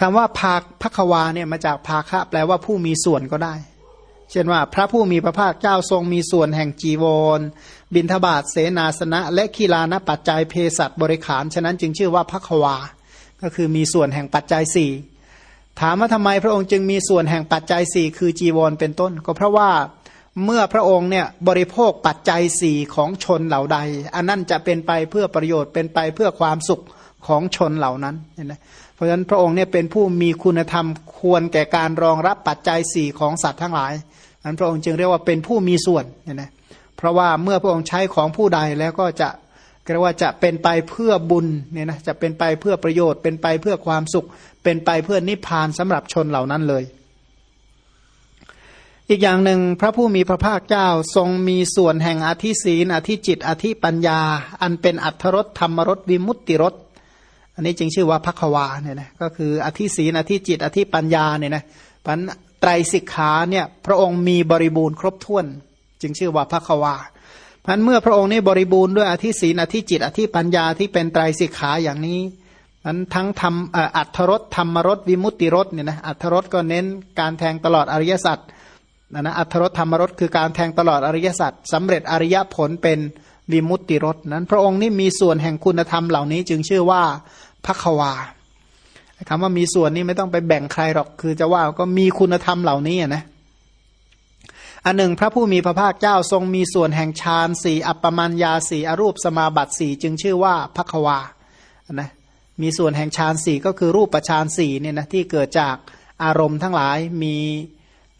คำว่าภาคพักวาเนี่ยมาจากภาคะแปลว่าผู้มีส่วนก็ได้ เช่นว่า พระผู้มีพระภาคเจ้าทรงมีส่วนแห่งจีวร บินทบาทเสนาสนะ และคีลานปัจจัยเพศัตบริขาร ฉะนั้นจึงชื่อว่าพักวา ก็คือมีส่วนแห่งปัจจัยสี่ถามว่าทำไมพระองค์จึงมีส่วนแห่งปัจจัยสี่คือจีวรเป็นต้น ก็เพราะว่าเมื่อพระองค์เนี่ยบริโภคปัจจัยสี่ของชนเหล่าใด อันนั้นจะเป็นไปเพื่อประโยชน์เป็นไปเพื่อความสุข ของชนเหล่านั้นเห็นไหมเพราะฉะนั้นพระองค์เนี่ยเป็นผู้มีคุณธรรมควรแก่การรองรับปัจจัยสี่ของสัตว์ทั้งหลายนั้นพระองค์จึงเรียกว่าเป็นผู้มีส่วนเห็นไหมเพราะว่าเมื่อพระองค์ใช้ของผู้ใดแล้วก็จะเรียกว่าจะเป็นไปเพื่อบุญเนี่ยนะจะเป็นไปเพื่อประโยชน์ เป็นไปเพื่อความสุข เป็นไปเพื่อนิพพานสำหรับชนเหล่านั้นเลย อีกอย่างหนึ่งพระผู้มีพระภาคเจ้าทรงมีส่วนแห่งอธิศีนอธิจิต อธิปัญญา อันเป็นอัทธรสธรรมรสวิมุตติรส อันนี้จึงชื่อว่าพักวาเนี่ยนะก็คืออธิศีนอธิจิต อธิปัญญาเนี่ยนะพันไตรสิกขาเนี่ยพระองค์มีบริบูรณ์ครบถ้วน จึงชื่อว่าพักวาพันเมื่อพระองค์นี้บริบูรณ์ด้วยอธิศีนอธิจิต อธิปัญญาที่เป็นไตรสิกขาอย่างนี้มันทั้งทำอัทธรสธรรมรสวิมุตติรสเนี่ยนะอัทธรสก็เน้นการแทงตลอดอริยสัจนะนะอัทธรสธรรมรสคือการแทงตลอดอริยสัจสำเร็จอริยผลเป็นวิมุตติรสนั้น พระองค์นี่มีส่วนแห่งคุณธรรมเหล่านี้จึงชื่อว่า พักวาคำว่ามีส่วนนี้ไม่ต้องไปแบ่งใครหรอกคือจะว่าก็มีคุณธรรมเหล่านี้นะอันหนึ่งพระผู้มีพระภาคเจ้าทรงมีส่วนแห่งฌานสี่อัปปมัญญาสี่อรูปสมาบัติสี่จึงชื่อว่าพักวานะมีส่วนแห่งฌานสี่ก็คือรูปฌานสี่เนี่ยนะที่เกิดจากอารมณ์ทั้งหลายมี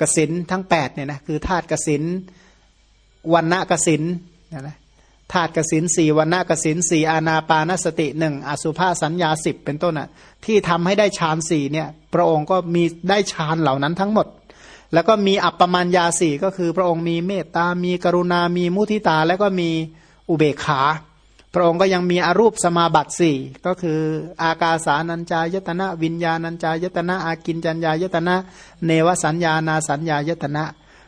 กสินทั้งแปดเนี่ยนะคือธาตุกสินวันณะกสินนะ ธาตุกสินสี่วันณะกสินสี่อานาปานสติหนึ่งอสุภาสัญญาสิบเป็นต้นอะที่ทำให้ได้ฌานสี่เนี่ยพระองค์ก็มีได้ฌานเหล่านั้นทั้งหมด แล้วก็มีอัปปมัญญาสี่ก็คือพระองค์มีเมตตา มีกรุณา มีมุทิตา แล้วก็มีอุเบกขา พระองค์ก็ยังมีอรูปสมาบัติสี่ก็คืออากาสานัญจายตนะ วิญญาณัญจายตนะ อากินจัญญายตนะ เนวสัญญานาสัญญายตนะ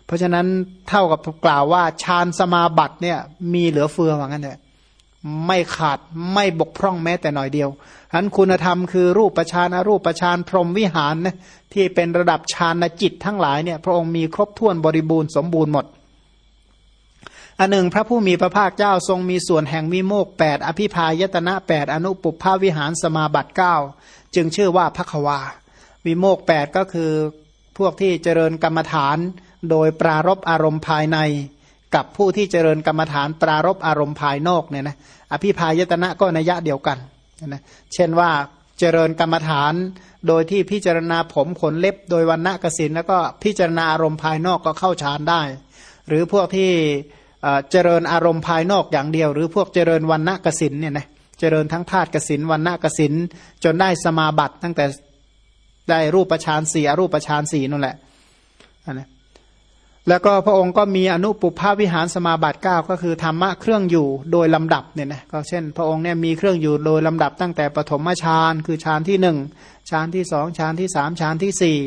เพราะฉะนั้นเท่ากับกล่าวว่าฌานสมาบัติเนี่ยมีเหลือเฟือว่างั้นเถอะไม่ขาดไม่บกพร่องแม้แต่หน่อยเดียวฉะนั้นคุณธรรมคือรูปประชานอรูปประชานพรหมวิหารนะที่เป็นระดับฌานจิตทั้งหลายเนี่ยพระองค์มีครบถ้วนบริบูรณ์สมบูรณ์หมดอันหนึ่งพระผู้มีพระภาคเจ้าทรงมีส่วนแห่งวิโมกแปดอภิพายตนะแปดอนุปุพภาวิหารสมาบัติก้าจึงชื่อว่าพักวา วิโมกแปดก็คือพวกที่เจริญกรรมฐาน โดยปรารบอารมณ์ภายในกับผู้ที่เจริญกรรมฐานปรารบอารมณ์ภายนอกเนี่ยนะอภิพายตนะก็นัยยะเดียวกันนะเช่นว่าเจริญกรรมฐานโดยที่พิจารณาผมขนเล็บ โดยวันณะกสินแล้วก็พิจารณาอารมณ์ภายนอกก็เข้าฌานได้ หรือพวกที่เจริญอารมณ์ภายนอกอย่างเดียว หรือพวกเจริญวันณะกสินเนี่ยนะเจริญทั้งธาตุกสินวันณะกสินจนได้สมาบัติตั้งแต่ได้รูปฌานสี่อรูปฌานสี่นั่นแหละนะ แล้วก็พระองค์ก็มีอนุปุพาวิหารสมาบัติ 9 ก็คือธรรมะเครื่องอยู่โดยลำดับเนี่ยนะก็เช่น พระองค์เนี่ยมีเครื่องอยู่โดยลำดับตั้งแต่ปฐมฌานคือฌานที่หนึ่งฌานที่สองฌานที่สามฌานที่สี่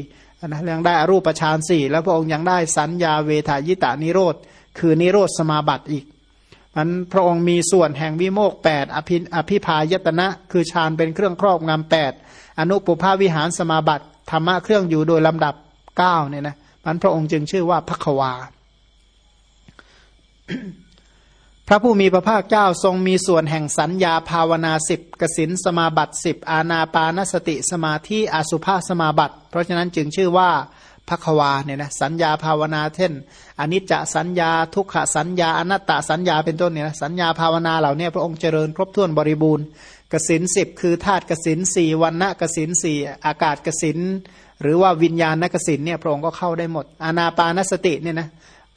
นะยังได้อรูปฌานสี่แล้วพระองค์ยังได้สัญญาเวทายตานิโรธ คือนิโรธสมาบัติอีกมันพระองค์มีส่วนแห่งวิโมกแปดอภิอภิพายตนะ คือฌานเป็นเครื่องครอบงำแปดอนุปุภาวิหารสมาบัติธรรมะเครื่องอยู่โดยลำดับเก้าเนี่ยนะ มันพระองค์จึงชื่อว่าพักวา พระผู้มีพระภาคเจ้าทรงมีส่วนแห่งสัญญาภาวนาสิบกสินสมาบัติสิบอาณาปานสติสมาธิอสุภาสมาบัติ เพราะฉะนั้นจึงชื่อว่าพักวาเนี่ยนะสัญญาภาวนาเช่นอนิจจสัญญาทุกขสัญญาอนัตตสัญญาเป็นต้นเนี่ยนะสัญญาภาวนาเหล่านี้พระองค์เจริญครบถ้วนบริบูรณ์กสินสิบคือธาตุกสินสี่วันณะกสินสี่อากาศกสิน หรือว่าวิญญาณนักสินเนี่ยพระองค์ก็เข้าได้หมด อานาปานสติเนี่ยนะ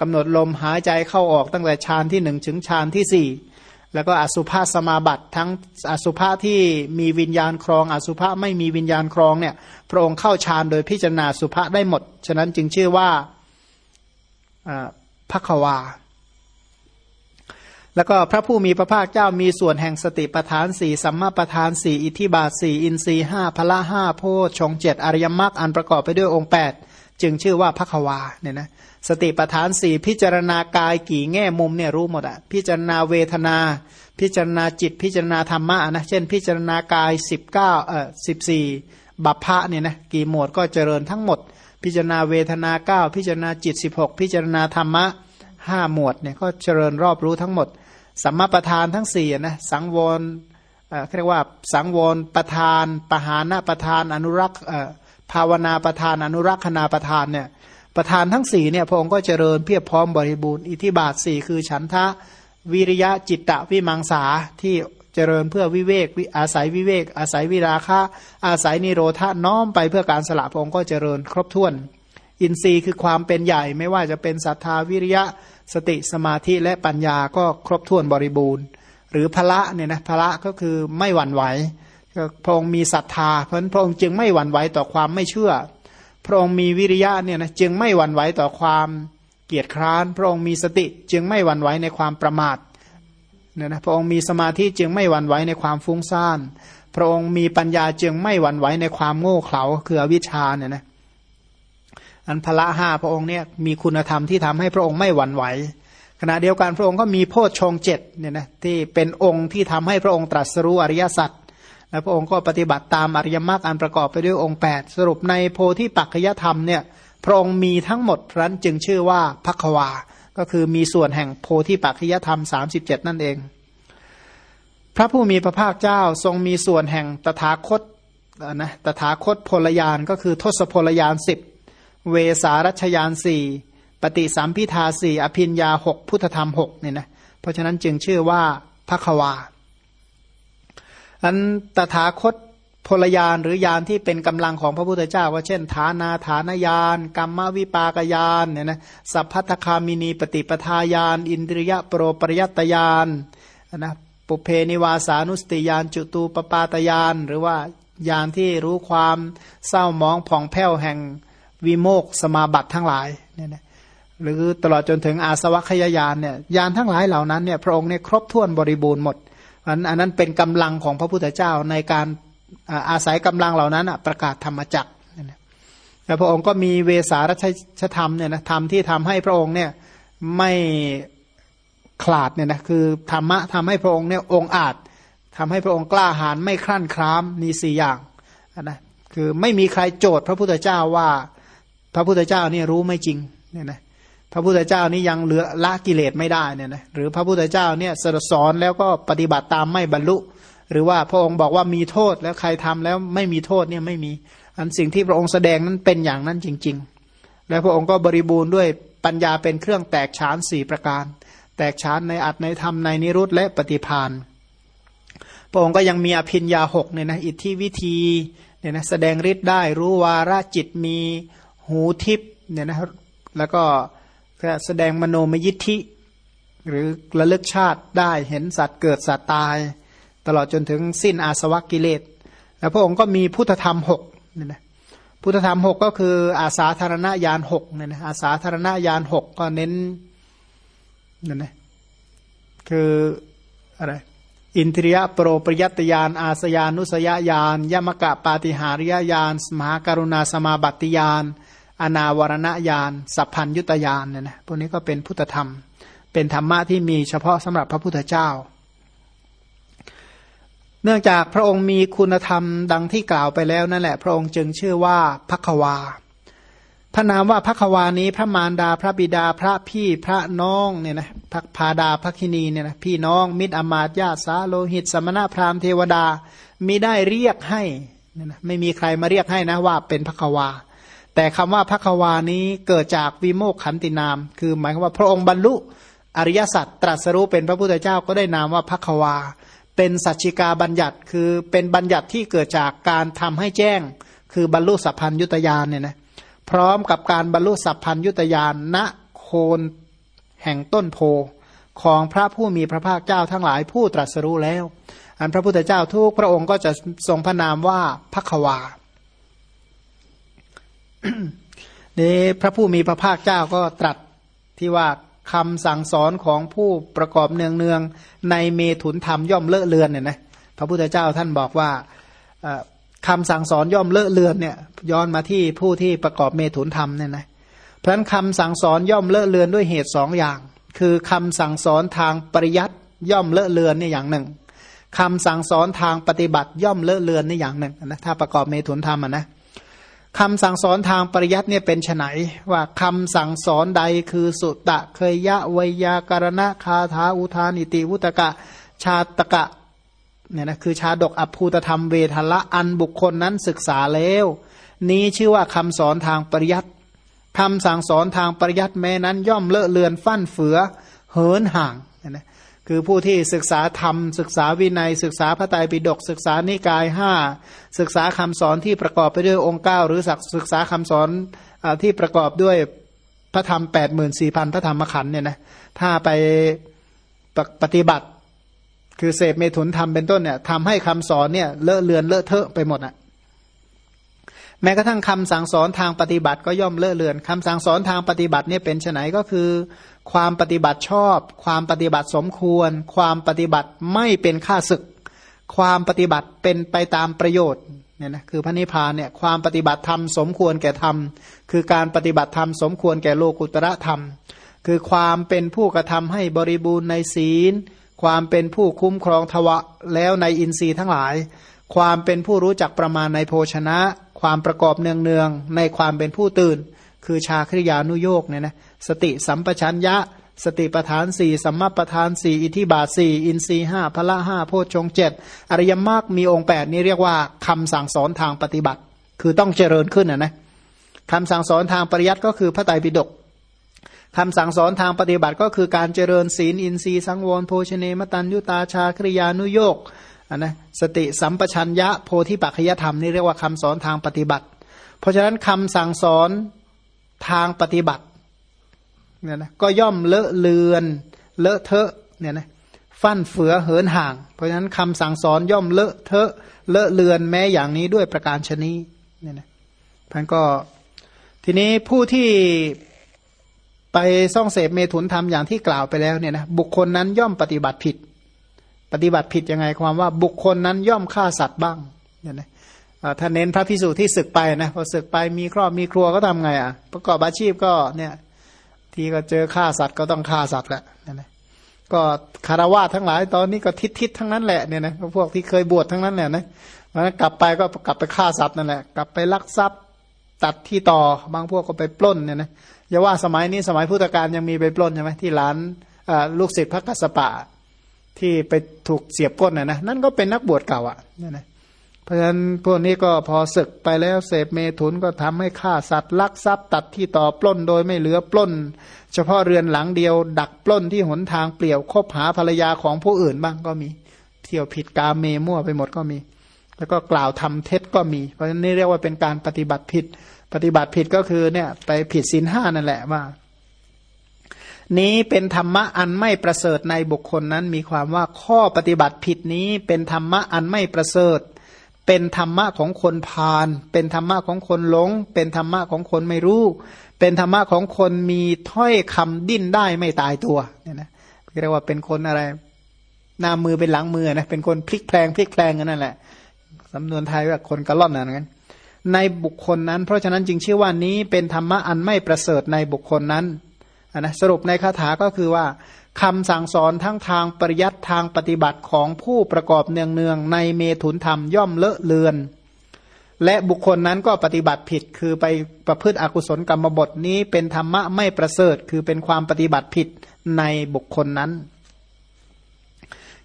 กำหนดลมหายใจเข้าออกตั้งแต่ฌานที่หนึ่งถึงฌานที่สี่แล้วก็อสุภาสมาบัติทั้งอสุภาที่มีวิญญาณครอง อสุภาไม่มีวิญญาณครองเนี่ยพระองค์เข้าฌานโดยพิจารณาสุภาได้หมด ฉะนั้นจึงชื่อว่าพักวา แล้วก็พระผู้มีพระภาคเจ้ามีส่วนแห่งสติปทานสี่สัมมาปทานสี่อิทิบาทสี่อินทรีห้าพละห้าโพชงเจ็ดอริยมรรคอันประกอบไปด้วยองค์แปดจึงชื่อว่าพักวาเนี่ยนะสติปทานสี่พิจารณากายกี่แง่มุมเนี่ยรู้หมดอะพิจารณาเวทนา พิจารณาจิตพิจารณาธรรมะนะเช่น พิจารณากาย 19เอ่อ14 บัพพะเนี่ยนะกี่หมวดก็เจริญทั้งหมด พิจารณาเวทนา 9 พิจารณาจิต 16 พิจารณาธรรมะ5หมวดเนี่ยก็เจริญรอบรู้ทั้งหมด สัมมาประธานทั้ง4นะสังวรเรียกว่าสังวรประธานปหานะประธานอนุรักษ์ภาวนาประธานอนุรักษณาประธานเนี่ยประธานทั้งสี่เนี่ยพระองค์ก็เจริญเพียบพร้อมบริบูรณ์อิทิบาทสี่คือฉันทะวิริยะจิตตะวิมังสาที่เจริญเพื่อวิเวกอาศัยวิเวก อาศัยวิราคะอาศัยนิโรธาน้อมไปเพื่อการสละพระองค์ก็เจริญครบถ้วน อินทรีย์คือความเป็นใหญ่ไม่ว่าจะเป็นศรัทธาวิริยะ สติสมาธิและปัญญาก็ครบถ้วนบริบูรณ์ หรือพระเนี่ยนะพระก็คือไม่หวั่นไหวพระองค์มีศรัทธา เพราะพระองค์จึงไม่หวั่นไหวต่อความไม่เชื่อ พระองค์มีวิริยะเนี่ยนะจึงไม่หวั่นไหวต่อความเกียจคร้าน พระองค์มีสติจึงไม่หวั่นไหวในความประมาทเนี่ยนะพระองค์มีสมาธิจึงไม่หวั่นไหวในความฟุ้งซ่าน พระองค์มีปัญญาจึงไม่หวั่นไหวในความโง่เขลาคืออวิชชาเนี่ยนะ อันพละห้าพระองค์เนี่ยมีคุณธรรมที่ทำให้พระองค์ไม่หวั่นไหว ขณะเดียวกันพระองค์ก็มีโพชฌงเจ็ดเนี่ยนะที่เป็นองค์ที่ทำให้พระองค์ตรัสรู้อริยสัจและพระองค์ก็ปฏิบัติตามอริยมรรคอันประกอบไปด้วยองค์ 8 สรุปในโพธิปัจจยธรรมเนี่ยพระองค์มีทั้งหมดรั้นจึงชื่อว่าพักวา ก็คือมีส่วนแห่งโพธิปัจจยธรรม 37 นั่นเอง พระผู้มีพระภาคเจ้าทรงมีส่วนแห่งตถาคตนะตถาคตพลยานก็คือทศพลยานสิบ เวสารัชยานสี่ปฏิสัมพิทาสี่อภินยาหกพุทธธรรมหกเนี่ยนะเพราะฉะนั้นจึงชื่อว่าพักวาอันตถาคตพลยานหรือยานที่เป็นกำลังของพระพุทธเจ้า ว่าเช่น ฐานาฐานยานกรรมวิปากยานเนี่ยนะสัพพัทคามินีปฏิปทายาน อินทริยโปรปริยตยานนะปุเพนิวาสานุสติยานจุตูปปาตยาน หรือว่ายานที่รู้ความเศร้ามองผ่องแผ้วแห่ง วิโมกสมาบัติทั้งหลายเนี่ยนะหรือตลอดจนถึงอาสวัคยายานเนี่ยยานทั้งหลายเหล่านั้นเนี่ยพระองค์เนี่ยครบถ้วนบริบูรณ์หมดอันอันนั้นเป็นกำลังของพระพุทธเจ้าในการอาศัยกำลังเหล่านั้นประกาศธรรมจักรแล้วพระองค์ก็มีเวสารัชธรรมเนี่ยนะธรรมที่ทำให้พระองค์เนี่ยไม่ขลาดเนี่ยนะคือธรรมะทำให้พระองค์เนี่ยองอาจทำให้พระองค์กล้าหาญไม่คลั่นคล้ามมีสี่อย่างนะคือไม่มีใครโจทย์พระพุทธเจ้าว่า พระพุทธเจ้านี่รู้ไม่จริงเนี่ยนะพระพุทธเจ้านี่ยังเหลือละกิเลสไม่ได้เนี่ยนะหรือพระพุทธเจ้าเนี่ยสอนแล้วก็ปฏิบัติตามไม่บรรลุ หรือว่าพระองค์บอกว่ามีโทษแล้วใครทำแล้วไม่มีโทษเนี่ยไม่มีอันสิ่งที่พระองค์แสดงนั้นเป็นอย่างนั้นจริง ๆ แล้วพระองค์ก็บริบูรณ์ด้วยปัญญาเป็นเครื่องแตกฉานสี่ประการ แตกฉานในอัตในธรรมในนิรุตและปฏิพานพระองค์ก็ยังมีอภิญญาหกเนี่ยนะอิทธิวิธีเนี่ยนะแสดงฤทธิ์ได้รู้วาระจิตมี หูทิพเนี่ยนะแล้วก็แสดงมโนมยิทธิ หรือระลึกชาติได้เห็นสัตว์เกิดสัตว์ตาย ตลอดจนถึงสิ้นอาสวะกิเลส แล้วพระองค์ก็มีพุทธธรรมหกเนี่ยนะพุทธธรรมหกก็คืออาสาธารณญาณหกเนี่ยนะอาสาธารณญาณหกก็เน้นนั่นนะคืออะไรอินทรียโปรปริยตยาน อาสยานุสยญาณยมกะปาติหาริยญาณมหาการุณาสมาบัติญาณ อนาวรณญาณสัพพัญยุตยานเนี่ยนะพวกนี้ก็เป็นพุทธธรรม เป็นธรรมะที่มีเฉพาะสำหรับพระพุทธเจ้า เนื่องจากพระองค์มีคุณธรรมดังที่กล่าวไปแล้วนั่นแหละ พระองค์จึงชื่อว่าพักวาพระนามว่าพักวานี้พระมารดาพระบิดาพระพี่พระน้องเนี่ยนะพักพาดาพักินีเนี่ยนะพี่น้อง มิตรอมาตญาติสาโลหิต สมณะพราหมณ์เทวดามิได้เรียกให้เนี่ยนะไม่มีใครมาเรียกให้นะว่าเป็นพักวา แต่คำว่าพักวานี้เกิดจากวิโมกขันตินาม คือหมายความว่าพระองค์บรรลุอริยสัจตรัสรู้เป็นพระพุทธเจ้าก็ได้นามว่าพักวา เป็นสัจจิกาบัญญัติคือเป็นบัญญัติที่เกิดจากการทำให้แจ้ง คือบรรลุสัพพัญยุตยานเนี่ยนะพร้อมกับการบรรลุสัพพัญยุตยานณโคนแห่งต้นโพของพระผู้มีพระภาคเจ้าทั้งหลายผู้ตรัสรู้แล้ว อันพระพุทธเจ้าทุกพระองค์ก็จะทรงพระนามว่าพักวา นี่พระผู้มีพระภาคเจ้าก็ตรัสที่ว่าคำสั่งสอนของผู้ประกอบเนืองเนืองในเมถุนธรรมย่อมเลอะเลือนเนี่ยนะพระพุทธเจ้าท่านบอกว่าคำสั่งสอนย่อมเลอะเลือนเนี่ยย้อนมาที่ผู้ที่ประกอบเมถุนธรรมเนี่ยนะเพราะนั้นคำสั่งสอนย่อมเลอะเลือนด้วยเหตุสองอย่าง คือคำสั่งสอนทางปริยัติย่อมเลอะเลือนนี่อย่างหนึ่งคำสั่งสอนทางปฏิบัติย่อมเลอะเลือนนี่อย่างหนึ่งนะถ้าประกอบเมถุนธรรมนะ คำสั่งสอนทางปริยัติเนี่ยเป็นไนว่าคำสั่งสอนใดคือสุตะเคยยะวยาการณะคาถาอุทานิติวุตกะ ชาตกะเนี่ยนะคือชาดกอภูตธรรมเวทละอันบุคคลนั้นศึกษาแล้ว นี้ชื่อว่าคำสอนทางปริยัติคำสั่งสอนทางปริยัติแม้นั้นย่อมเลอะเลือนฟั่นเฟือเหินห่างนะ คือผู้ที่ศึกษาธรรม ศึกษาวินัย ศึกษาพระไตรปิฎกศึกษานิกายห้าศึกษาคำสอนที่ประกอบไปด้วยองค์เก้าหรือศึกษาคำสอนอที่ประกอบด้วยพระธรรมแปดหมื่นสี่พันพระธรรมขันธ์เนี่ยนะถ้าไปปฏิบัติ คือเสพเมถุนธรรมเป็นต้นเนี่ยทำให้คำสอนเนี่ยเลอะเลือนเลอะเทอะไปหมดอะ แม้กระทั่งคำสั่งสอนทางปฏิบัติก็ย่อมเลอะเลือนคำสั่งสอนทางปฏิบัติเนี่ยเป็นไนก็คือ ความปฏิบัติชอบ ความปฏิบัติสมควร ความปฏิบัติไม่เป็นค่าศึก ความปฏิบัติเป็นไปตามประโยชน์เนี่ยนะคือพระนิพพานเนี่ยความปฏิบัติธรรมสมควรแก่ธรรม คือการปฏิบัติธรรมสมควรแก่โลกุตระธรรม คือความเป็นผู้กระทำให้บริบูรณ์ในศีล ความเป็นผู้คุ้มครองทวะแล้วในอินทรีย์ทั้งหลาย ความเป็นผู้รู้จักประมาณในโภชนะ ความประกอบเนืองๆในความเป็นผู้ตื่น คือชาคริยานุโยกเนี่ยนะสติสัมปชัญญะ สติปทานสี่สัมมาปทานสี่อิทิบาสี่อินทรีห้าพละห้าโพชงเจ็ดอริยมรรคมีองค์แปดนี้เรียกว่าคำสั่งสอนทางปฏิบัติ คือต้องเจริญขึ้นนะนะคำสั่งสอนทางปริยัติก็คือพระไตรปิฎกคำสั่งสอนทางปฏิบัติก็คือการเจริญศีลอินทรีย์สังวรโภชเนมตันยุตาชาคริยานุโยก นนะสติสัมปชัญญะโพธิปัจจยธรรมนี่เรียกว่าคำสอนทางปฏิบัติ เพราะฉะนั้นคำสั่งสอนทางปฏิบัติเนี่ยนะก็ย่อมเลอะเลือนเลอะเทอะเนี่ยนะฟั่นเฟือเหินห่าง เพราะฉะนั้นคำสั่งสอนย่อมเลอะเทอะเลอะเลือนแม้อย่างนี้ด้วยประการชนีเนี่ยนะท่านก็ทีนี้ผู้ที่ไปซ่องเสพเมถุนธรรมอย่างที่กล่าวไปแล้วเนี่ยนะบุคคลนั้นย่อมปฏิบัติผิด ปฏิบัติผิดยังไงความว่าบุคคลนั้นย่อมฆ่าสัตว์บ้างเนี่ยนะถ้าเน้นพระพิสุที่ศึกไปนะพอศึกไปมีครอบมีครัวก็ทำไงอะ ประกอบอาชีพก็เนี่ย ทีก็เจอฆ่าสัตว์ก็ต้องฆ่าสัตว์แหละเนี่ยนะก็คารวะทั้งหลายตอนนี้ก็ทิศทิศทั้งนั้นแหละเนี่ยนะพวกที่เคยบวชทั้งนั้นแหละนะมันกลับไปก็กลับไปฆ่าสัตว์นั่นแหละ กลับไปลักทรัพย์ตัดที่ต่อบางพวกก็ไปปล้นเนี่ยนะอย่าว่าสมัยนี้สมัยพุทธกาลยังมีไปปล้นใช่ไหมที่ร้านลูกศิษย์พระกัสสปะ ที่ไปถูกเสียบก้นนะนะนั่นก็เป็นนักบวชเก่าอะนี่นะเพราะฉะนั้นพวกนี้ก็พอศึกไปแล้วเสพเมถุนก็ทำให้ฆ่าสัตว์ลักทรัพย์ตัดที่ต่อปล้นโดยไม่เหลือปล้น เฉพาะเรือนหลังเดียว ดักปล้นที่หนทางเปลี่ยวคบหาภรรยาของผู้อื่นบ้างก็มี เที่ยวผิดกาเมมั่วไปหมดก็มี แล้วก็กล่าวทำเท็จก็มี เพราะฉะนั้นนี่เรียกว่าเป็นการปฏิบัติผิด ปฏิบัติผิดก็คือเนี่ยไปผิดศีลห้านั่นแหละว่า นี้เป็นธรรมะอันไม่ประเสริฐในบุคคลนั้นมีความว่าข้อปฏิบัติผิดนี้เป็นธรรมะอันไม่ประเสริฐ เป็นธรรมะของคนพาลเป็นธรรมะของคนหลง เป็นธรรมะของคนไม่รู้ เป็นธรรมะของคนมีถ้อยคำดิ้นได้ไม่ตายตัวเนี่ยนะเรียกว่าเป็นคนอะไร หน้ามือเป็นหลังมือนะเป็นคนพลิกแพลงพลิกแพลงกันนั่นแหละสำนวนไทยว่าคนกระล่อนอะไรนั้นในบุคคลนั้น เพราะฉะนั้นจึงชื่อว่านี้เป็นธรรมะอันไม่ประเสริฐในบุคคลนั้น นะสรุปในคาถาก็คือว่าคำสั่งสอนทั้งทางปริยัติทางปฏิบัติของผู้ประกอบเนืองๆในเมถุนธรรมย่อมเลอะเลือน และบุคคลนั้นก็ปฏิบัติผิดคือไปประพฤติอกุศลกรรมบทนี้เป็นธรรมะไม่ประเสริฐ คือเป็นความปฏิบัติผิดในบุคคลนั้น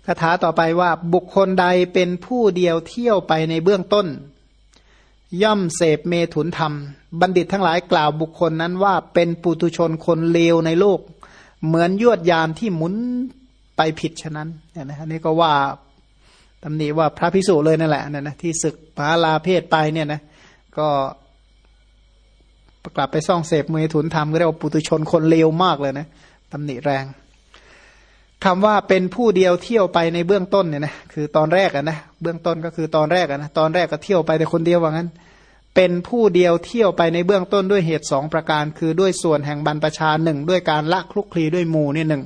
คาถาต่อไปว่าบุคคลใดเป็นผู้เดียวเที่ยวไปในเบื้องต้น ย่อมเสพเมถุนธรรม บัณฑิตทั้งหลายกล่าวบุคคลนั้นว่าเป็นปุตุชนคนเลวในโลก เหมือนยวดยานที่หมุนไปผิดฉะนั้นเนี่ยนะนนี้ก็ว่าตำหนิว่าพระพิสุเลยนั่นแหละเนี่ยนะที่ศึกพาลาเพศไปเนี่ยนะก็กลับไปซ่องเสพเมถุนธรรมก็เรียกว่าปุตุชนคนเลวมากเลยนะตำหนิแรง คำว่าเป็นผู้เดียวเที่ยวไปในเบื้องต้นเนี่ยนะคือตอนแรกอะนะเบื้องต้นก็คือตอนแรกอะนะตอนแรกก็เที่ยวไปแต่คนเดียวว่างั้น เป็นผู้เดียวเที่ยวไปในเบื้องต้นด้วยเหตุสองประการ คือด้วยส่วนแห่งบรรพชาหนึ่งด้วยการละคลุกคลีด้วยหมู่นี่หนึ่ง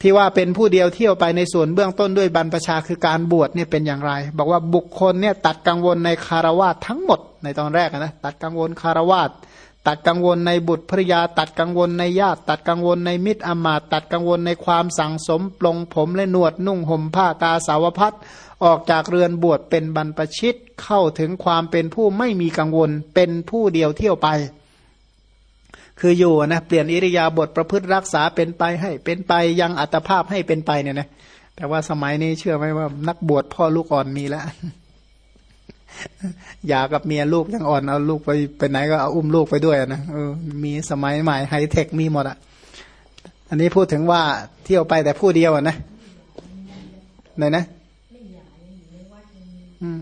ที่ว่าเป็นผู้เดียวเที่ยวไปในส่วนเบื้องต้นด้วยบรรพชาคือการบวชเนี่ยเป็นอย่างไร บอกว่าบุคคลเนี่ยตัดกังวลในคารวาสทั้งหมดในตอนแรกนะตัดกังวลคารวาส ตัดกังวลในบุตรภริยา ตัดกังวลในญาติ ตัดกังวลในมิตรอมาตตัดกังวลในความสั่งสมปลงผมและหนวดนุ่งห่มผ้ากาสาวพัดออกจากเรือนบวชเป็นบรรพชิตเข้าถึงความเป็นผู้ไม่มีกังวลเป็นผู้เดียวเที่ยวไป คืออยู่นะเปลี่ยนอิริยาบถประพฤติรักษาเป็นไปให้เป็นไปยังอัตภาพให้เป็นไปเนี่ยนะแต่ว่าสมัยนี้เชื่อไหมว่านักบวชพ่อลูกอ่อนมีแล้ว อยากับเมียลูกยังอ่อนเอาลูกไปไปไหนก็เอาอุ้มลูกไปด้วยนะเออมีสมัยใหม่ไฮเทคมีหมดอะ อันนี้พูดถึงว่าเที่ยวไปแต่ผู้เดียวอะนะไหนนะอืม